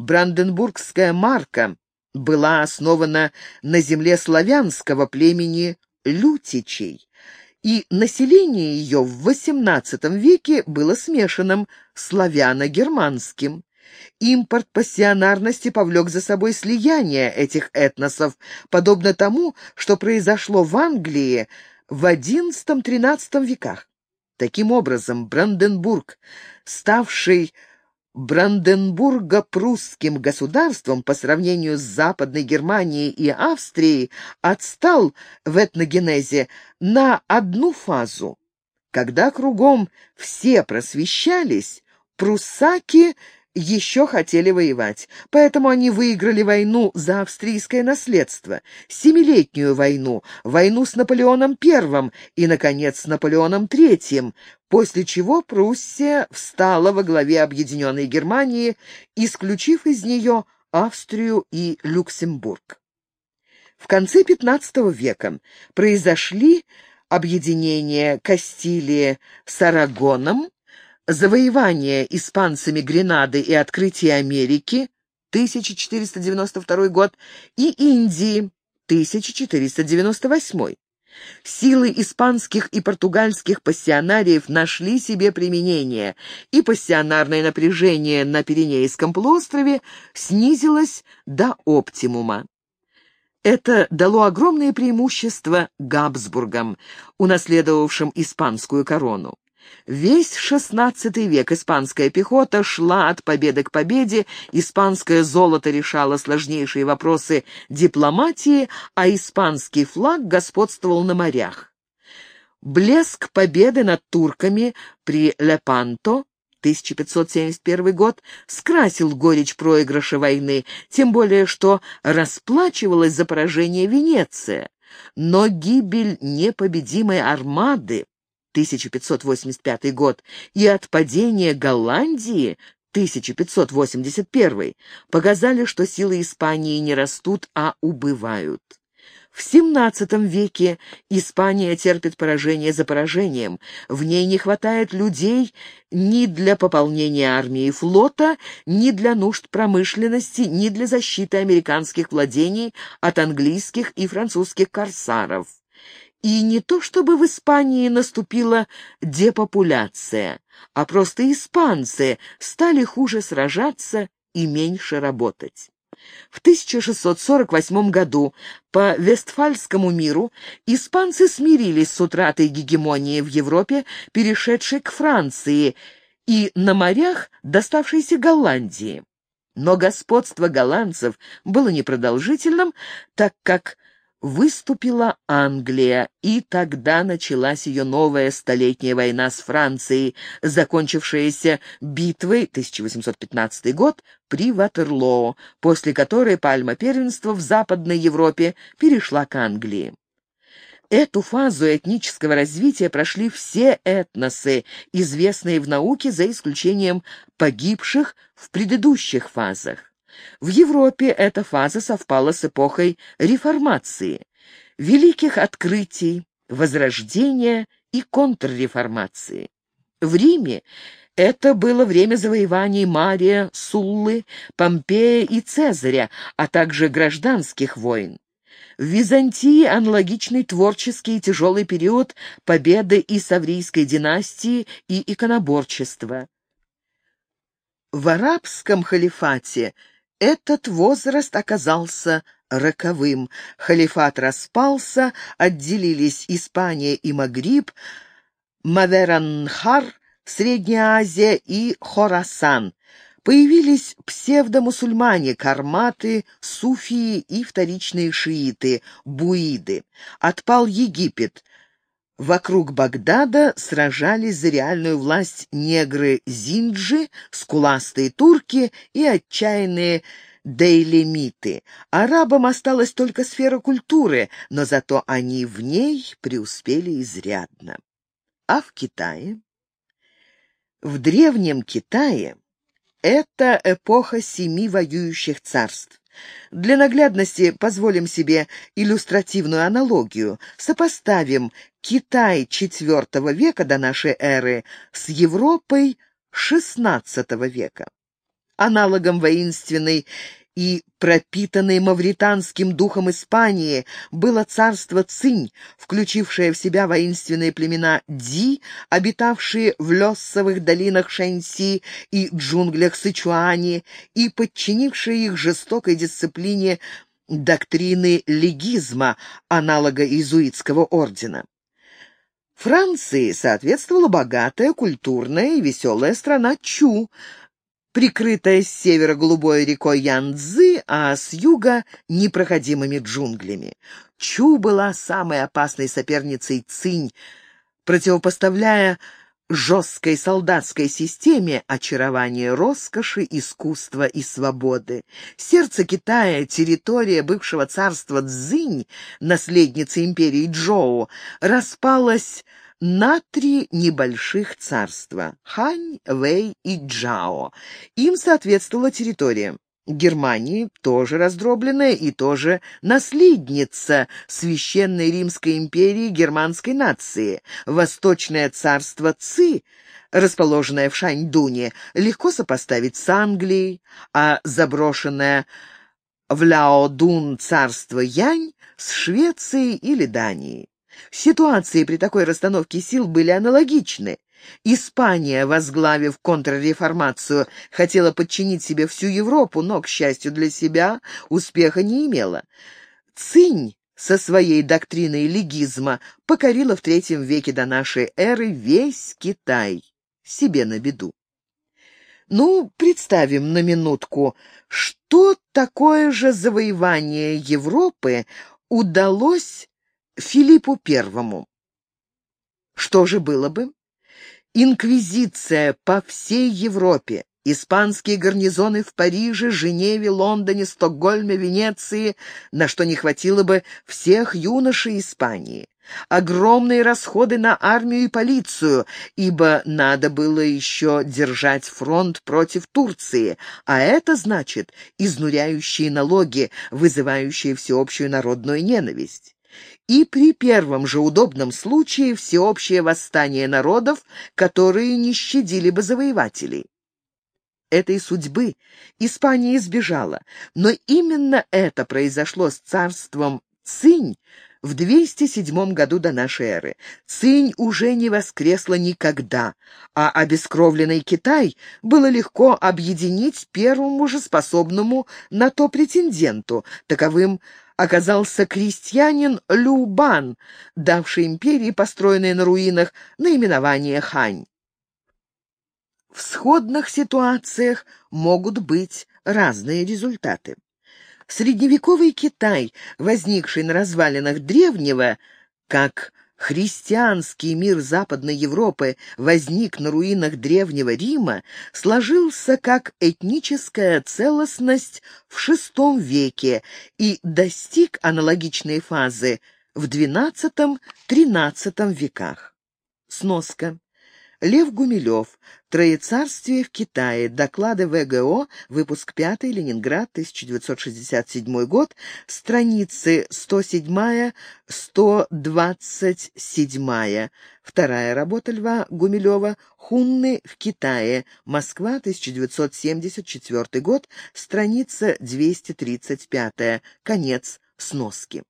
Бранденбургская марка была основана на земле славянского племени Лютичей, и население ее в XVIII веке было смешанным славяно-германским. Импорт пассионарности повлек за собой слияние этих этносов, подобно тому, что произошло в Англии в XI-XIII веках. Таким образом, Бранденбург, ставший Бранденбурго-прусским государством по сравнению с Западной Германией и Австрией отстал в этногенезе на одну фазу. Когда кругом все просвещались, пруссаки еще хотели воевать, поэтому они выиграли войну за австрийское наследство, Семилетнюю войну, войну с Наполеоном I и, наконец, с Наполеоном III, после чего Пруссия встала во главе объединенной Германии, исключив из нее Австрию и Люксембург. В конце XV века произошли объединения Кастилии с Арагоном, завоевание испанцами Гренады и открытие Америки 1492 год и Индии 1498. Силы испанских и португальских пассионариев нашли себе применение, и пассионарное напряжение на Пиренейском полуострове снизилось до оптимума. Это дало огромное преимущество Габсбургам, унаследовавшим испанскую корону. Весь XVI век испанская пехота шла от победы к победе, испанское золото решало сложнейшие вопросы дипломатии, а испанский флаг господствовал на морях. Блеск победы над турками при Лепанто 1571 год скрасил горечь проигрыша войны, тем более что расплачивалась за поражение Венеция. Но гибель непобедимой армады 1585 год, и от падения Голландии 1581 показали, что силы Испании не растут, а убывают. В XVII веке Испания терпит поражение за поражением. В ней не хватает людей ни для пополнения армии и флота, ни для нужд промышленности, ни для защиты американских владений от английских и французских корсаров. И не то чтобы в Испании наступила депопуляция, а просто испанцы стали хуже сражаться и меньше работать. В 1648 году по Вестфальскому миру испанцы смирились с утратой гегемонии в Европе, перешедшей к Франции, и на морях доставшейся Голландии. Но господство голландцев было непродолжительным, так как выступила Англия, и тогда началась ее новая столетняя война с Францией, закончившаяся битвой 1815 год при Ватерлоо, после которой пальма первенства в Западной Европе перешла к Англии. Эту фазу этнического развития прошли все этносы, известные в науке за исключением погибших в предыдущих фазах. В Европе эта фаза совпала с эпохой реформации, великих открытий, возрождения и контрреформации. В Риме это было время завоеваний Мария, Суллы, Помпея и Цезаря, а также гражданских войн. В Византии аналогичный творческий и тяжелый период победы и Саврийской династии и иконоборчества. В арабском халифате этот возраст оказался роковым. Халифат распался, отделились Испания и Магриб, Маверанхар, Средняя Азия и Хорасан. Появились псевдомусульмане, карматы, суфии и вторичные шииты, буиды. Отпал Египет. Вокруг Багдада сражались за реальную власть негры Зинджи, скуластые турки и отчаянные дейлемиты. Арабам осталась только сфера культуры, но зато они в ней преуспели изрядно. А в Китае? В Древнем Китае это эпоха семи воюющих царств. Для наглядности позволим себе иллюстративную аналогию. Сопоставим Китай IV века до нашей эры с Европой XVI века. Аналогом воинственной и пропитанной мавританским духом Испании было царство Цинь, включившее в себя воинственные племена Ди, обитавшие в лесовых долинах Шэньси и джунглях Сычуани, и подчинившие их жестокой дисциплине доктрины легизма, аналога иезуитского ордена. Франции соответствовала богатая, культурная и веселая страна Чу, прикрытая с севера голубой рекой Янцзы, а с юга — непроходимыми джунглями. Чу была самой опасной соперницей Цинь, противопоставляя жесткой солдатской системе очарование роскоши, искусства и свободы. Сердце Китая, территория бывшего царства Цзинь, наследницы империи Джоу, распалась на три небольших царства – Хань, Вэй и Джао. Им соответствовала территория. Германии тоже раздробленная и тоже наследница Священной Римской империи германской нации. Восточное царство Ци, расположенное в Шаньдуне, легко сопоставить с Англией, а заброшенное в Ляодун царство Янь с Швецией или Данией. Ситуации при такой расстановке сил были аналогичны. Испания, возглавив контрреформацию, хотела подчинить себе всю Европу, но, к счастью для себя, успеха не имела. Цинь со своей доктриной легизма покорила в третьем веке до нашей эры весь Китай, себе на беду. Ну, представим на минутку, что такое же завоевание Европы удалось Филиппу Первому. Что же было бы? Инквизиция по всей Европе, испанские гарнизоны в Париже, Женеве, Лондоне, Стокгольме, Венеции, на что не хватило бы всех юношей Испании. Огромные расходы на армию и полицию, ибо надо было еще держать фронт против Турции, а это значит изнуряющие налоги, вызывающие всеобщую народную ненависть и при первом же удобном случае всеобщее восстание народов, которые не щадили бы завоевателей. Этой судьбы Испания избежала, но именно это произошло с царством Цинь в 207 году до нашей эры. Цинь уже не воскресла никогда, а обескровленный Китай было легко объединить первому же способному на то претенденту, таковым оказался крестьянин Любан, давший империи, построенной на руинах, наименование Хань. В сходных ситуациях могут быть разные результаты. Средневековый Китай, возникший на развалинах древнего, как христианский мир Западной Европы возник на руинах Древнего Рима, сложился как этническая целостность в VI веке и достиг аналогичной фазы в XII-XIII веках. Сноска. Лев Гумилев. Троецарствие в Китае. Доклады ВГО. Выпуск 5. Ленинград. 1967 год. Страницы 107-127. Вторая работа Льва Гумилева. Хунны в Китае. Москва. 1974 год. Страница 235. Конец сноски.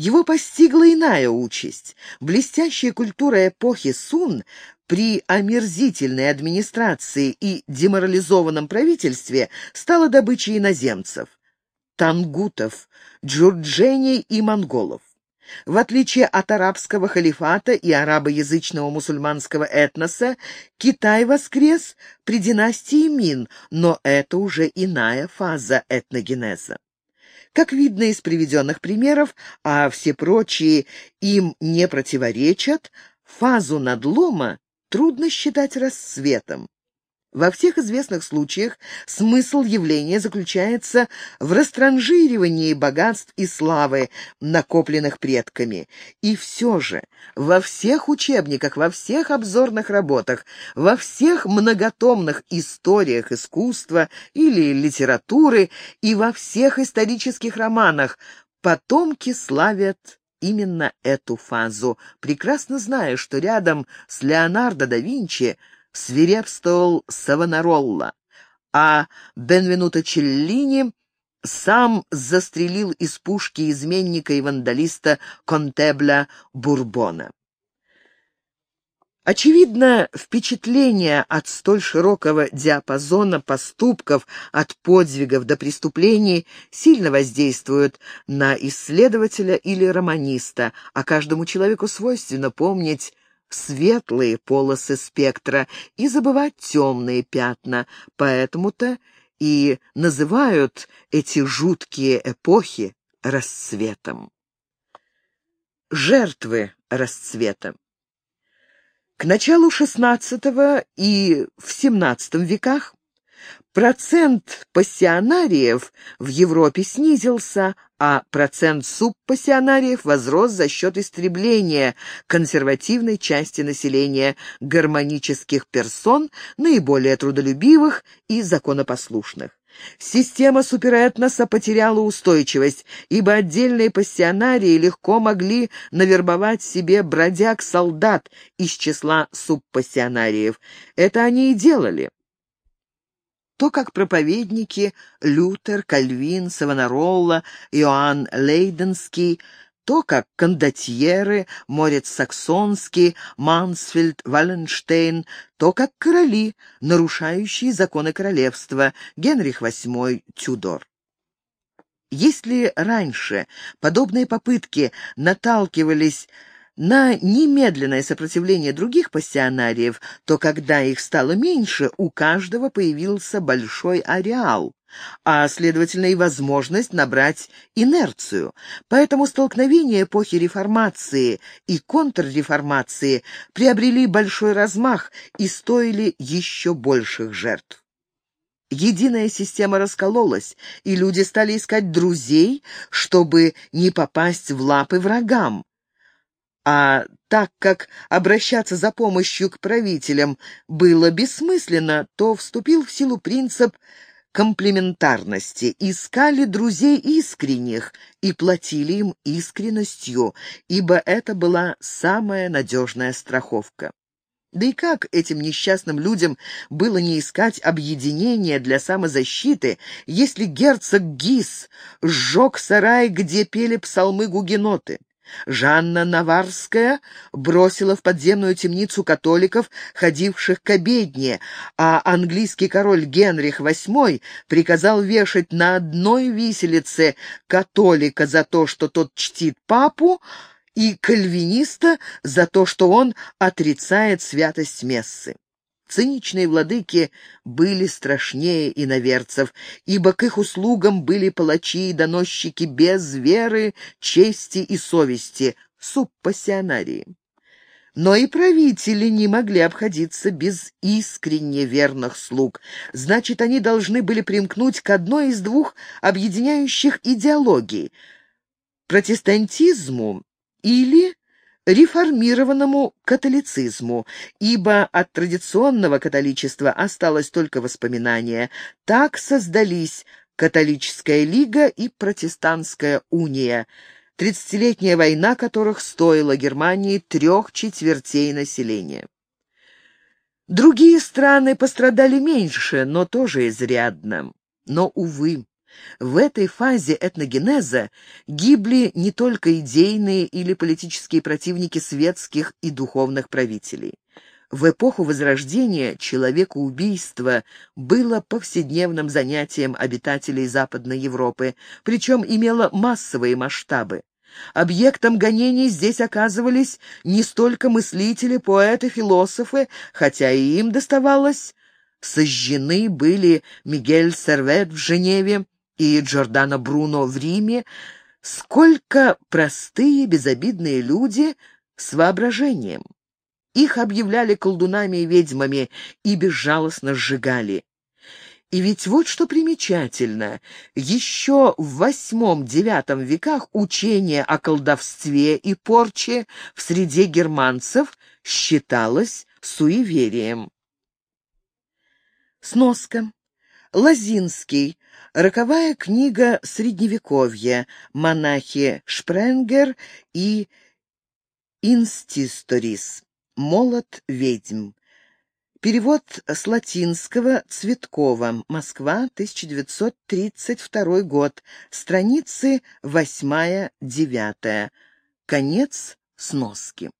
Его постигла иная участь. Блестящая культура эпохи Сун при омерзительной администрации и деморализованном правительстве стала добычей иноземцев – тангутов, джурдженей и монголов. В отличие от арабского халифата и арабоязычного мусульманского этноса, Китай воскрес при династии Мин, но это уже иная фаза этногенеза. Как видно из приведенных примеров, а все прочие им не противоречат, фазу надлома трудно считать рассветом. Во всех известных случаях смысл явления заключается в растранжиривании богатств и славы, накопленных предками. И все же во всех учебниках, во всех обзорных работах, во всех многотомных историях искусства или литературы и во всех исторических романах потомки славят именно эту фазу, прекрасно зная, что рядом с Леонардо да Винчи свирепствовал Савонаролла, а Бенвенуто Челлини сам застрелил из пушки изменника и вандалиста Контебля Бурбона. Очевидно, впечатление от столь широкого диапазона поступков, от подвигов до преступлений, сильно воздействуют на исследователя или романиста, а каждому человеку свойственно помнить светлые полосы спектра и забывать темные пятна, поэтому-то и называют эти жуткие эпохи расцветом. Жертвы расцвета к началу XVI и в XVII веках процент пассионариев в Европе снизился, а процент субпассионариев возрос за счет истребления консервативной части населения гармонических персон, наиболее трудолюбивых и законопослушных. Система суперэтноса потеряла устойчивость, ибо отдельные пассионарии легко могли навербовать себе бродяг-солдат из числа субпассионариев. Это они и делали. То, как проповедники Лютер, Кальвин, Савонаролла, Иоанн Лейденский – то, как кондотьеры, Морец Саксонский, Мансфельд, Валенштейн, то, как короли, нарушающие законы королевства, Генрих VIII, Тюдор. Если раньше подобные попытки наталкивались на немедленное сопротивление других пассионариев, то когда их стало меньше, у каждого появился большой ареал, а, следовательно, и возможность набрать инерцию. Поэтому столкновения эпохи реформации и контрреформации приобрели большой размах и стоили еще больших жертв. Единая система раскололась, и люди стали искать друзей, чтобы не попасть в лапы врагам. А так как обращаться за помощью к правителям было бессмысленно, то вступил в силу принцип комплементарности, искали друзей искренних и платили им искренностью, ибо это была самая надежная страховка. Да и как этим несчастным людям было не искать объединения для самозащиты, если герцог Гис сжег сарай, где пели псалмы гугеноты? Жанна Наварская бросила в подземную темницу католиков, ходивших к обедне, а английский король Генрих VIII приказал вешать на одной виселице католика за то, что тот чтит папу, и кальвиниста за то, что он отрицает святость мессы. Циничные владыки были страшнее иноверцев, ибо к их услугам были палачи и доносчики без веры, чести и совести, субпассионарии. Но и правители не могли обходиться без искренне верных слуг. Значит, они должны были примкнуть к одной из двух объединяющих идеологий – протестантизму или реформированному католицизму, ибо от традиционного католичества осталось только воспоминание. Так создались католическая лига и протестантская уния, тридцатилетняя война которых стоила Германии трех четвертей населения. Другие страны пострадали меньше, но тоже изрядно. Но, увы, в этой фазе этногенеза гибли не только идейные или политические противники светских и духовных правителей. В эпоху Возрождения человекоубийство было повседневным занятием обитателей Западной Европы, причем имело массовые масштабы. Объектом гонений здесь оказывались не столько мыслители, поэты, философы, хотя и им доставалось. Сожжены были Мигель Сервет в Женеве, и Джордано Бруно в Риме, сколько простые безобидные люди с воображением. Их объявляли колдунами и ведьмами и безжалостно сжигали. И ведь вот что примечательно, еще в восьмом-девятом веках учение о колдовстве и порче в среде германцев считалось суеверием. Сноска. Лазинский. Роковая книга Средневековья. Монахи Шпренгер и Инстисторис. Молот ведьм. Перевод с латинского Цветкова. Москва, 1932 год. Страницы 8-9. Конец сноски.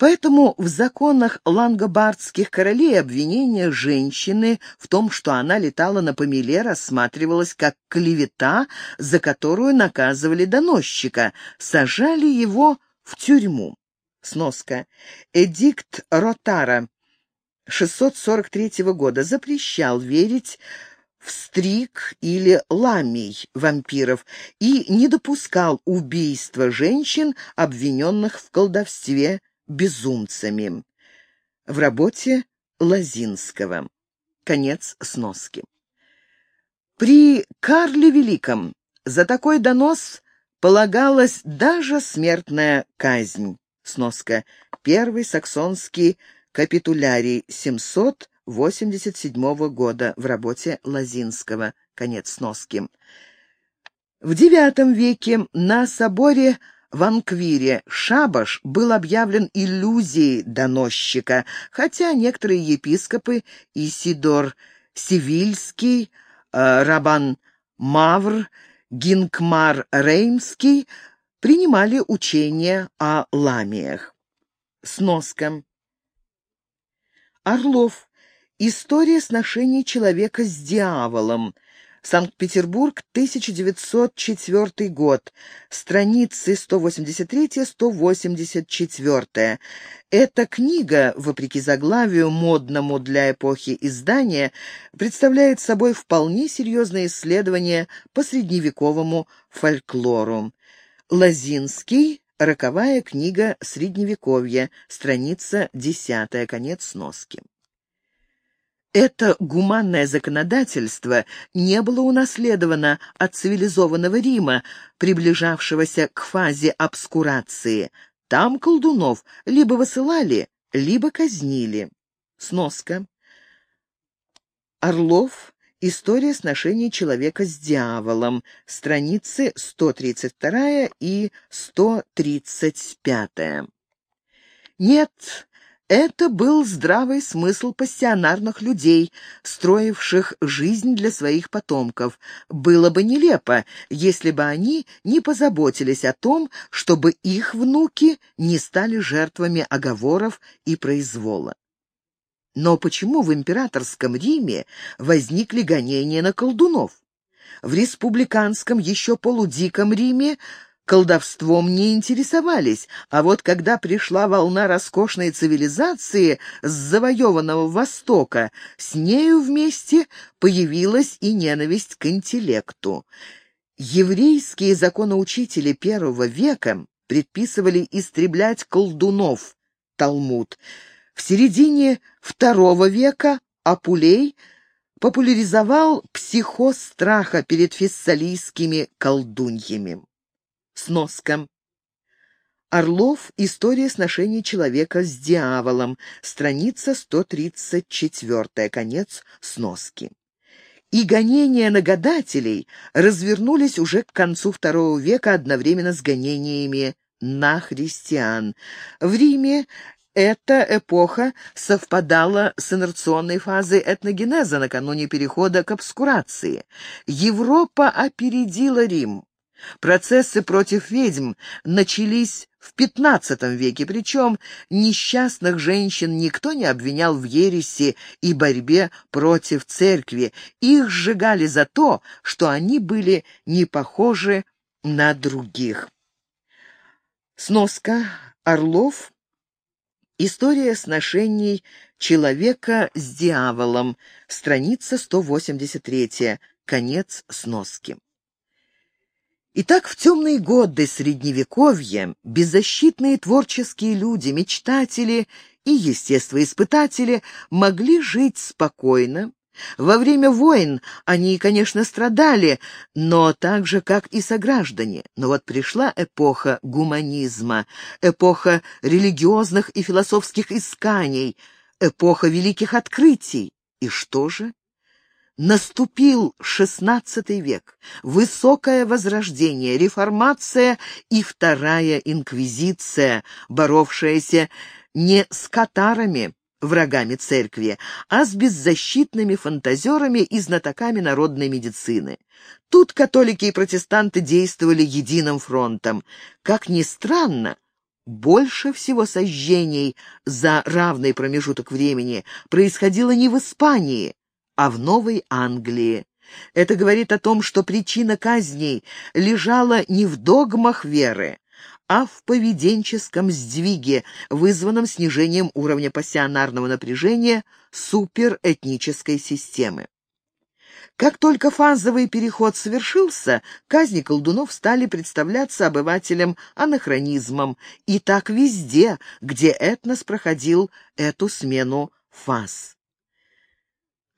Поэтому в законах лангобардских королей обвинение женщины в том, что она летала на помеле, рассматривалось как клевета, за которую наказывали доносчика, сажали его в тюрьму. Сноска. Эдикт Ротара 643 года запрещал верить в стриг или ламий вампиров и не допускал убийства женщин, обвиненных в колдовстве безумцами. В работе Лазинского. Конец сноски. При Карле Великом за такой донос полагалась даже смертная казнь. Сноска. Первый саксонский капитулярий 787 года в работе Лазинского. Конец сноски. В IX веке на соборе в Анквире шабаш был объявлен иллюзией доносчика, хотя некоторые епископы Исидор Сивильский, э, Рабан Мавр, Гинкмар Реймский принимали учение о ламиях. Сноска. Орлов. История сношений человека с дьяволом. Санкт-Петербург, 1904 год. Страницы 183-184. Эта книга, вопреки заглавию, модному для эпохи издания, представляет собой вполне серьезное исследование по средневековому фольклору. Лазинский, роковая книга Средневековья, страница 10, конец сноски. Это гуманное законодательство не было унаследовано от цивилизованного Рима, приближавшегося к фазе обскурации. Там колдунов либо высылали, либо казнили. Сноска. Орлов. История сношений человека с дьяволом. Страницы 132 и 135. Нет, это был здравый смысл пассионарных людей, строивших жизнь для своих потомков. Было бы нелепо, если бы они не позаботились о том, чтобы их внуки не стали жертвами оговоров и произвола. Но почему в императорском Риме возникли гонения на колдунов? В республиканском, еще полудиком Риме колдовством не интересовались, а вот когда пришла волна роскошной цивилизации с завоеванного Востока, с нею вместе появилась и ненависть к интеллекту. Еврейские законоучители первого века предписывали истреблять колдунов, Талмуд. В середине второго века Апулей популяризовал психоз страха перед фессалийскими колдуньями. Сноска. Орлов. История сношений человека с дьяволом. Страница 134. Конец сноски. И гонения на гадателей развернулись уже к концу II века одновременно с гонениями на христиан. В Риме эта эпоха совпадала с инерционной фазой этногенеза накануне перехода к обскурации. Европа опередила Рим. Процессы против ведьм начались в XV веке, причем несчастных женщин никто не обвинял в ереси и борьбе против церкви. Их сжигали за то, что они были не похожи на других. Сноска Орлов. История сношений человека с дьяволом. Страница 183. Конец сноски. Итак, в темные годы Средневековья беззащитные творческие люди, мечтатели и естествоиспытатели могли жить спокойно. Во время войн они, конечно, страдали, но так же, как и сограждане. Но вот пришла эпоха гуманизма, эпоха религиозных и философских исканий, эпоха великих открытий. И что же? Наступил XVI век, высокое возрождение, реформация и вторая инквизиция, боровшаяся не с катарами, врагами церкви, а с беззащитными фантазерами и знатоками народной медицины. Тут католики и протестанты действовали единым фронтом. Как ни странно, больше всего сожжений за равный промежуток времени происходило не в Испании, а в Новой Англии. Это говорит о том, что причина казней лежала не в догмах веры, а в поведенческом сдвиге, вызванном снижением уровня пассионарного напряжения суперэтнической системы. Как только фазовый переход совершился, казни колдунов стали представляться обывателям анахронизмом, и так везде, где этнос проходил эту смену фаз.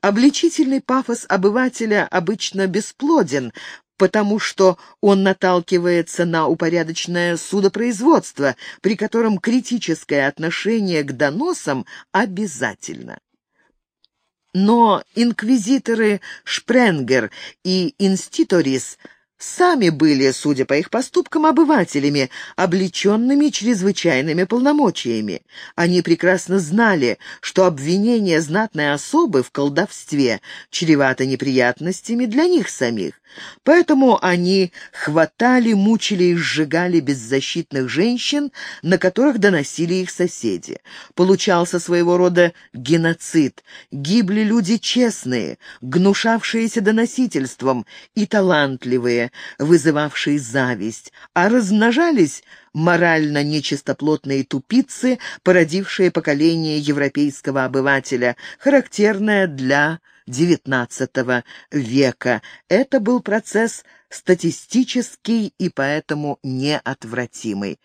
Обличительный пафос обывателя обычно бесплоден, потому что он наталкивается на упорядоченное судопроизводство, при котором критическое отношение к доносам обязательно. Но инквизиторы Шпренгер и Инститорис сами были, судя по их поступкам, обывателями, облеченными чрезвычайными полномочиями. Они прекрасно знали, что обвинение знатной особы в колдовстве чревато неприятностями для них самих. Поэтому они хватали, мучили и сжигали беззащитных женщин, на которых доносили их соседи. Получался своего рода геноцид. Гибли люди честные, гнушавшиеся доносительством, и талантливые, вызывавшие зависть, а размножались морально нечистоплотные тупицы, породившие поколение европейского обывателя, характерное для XIX века. Это был процесс статистический и поэтому неотвратимый.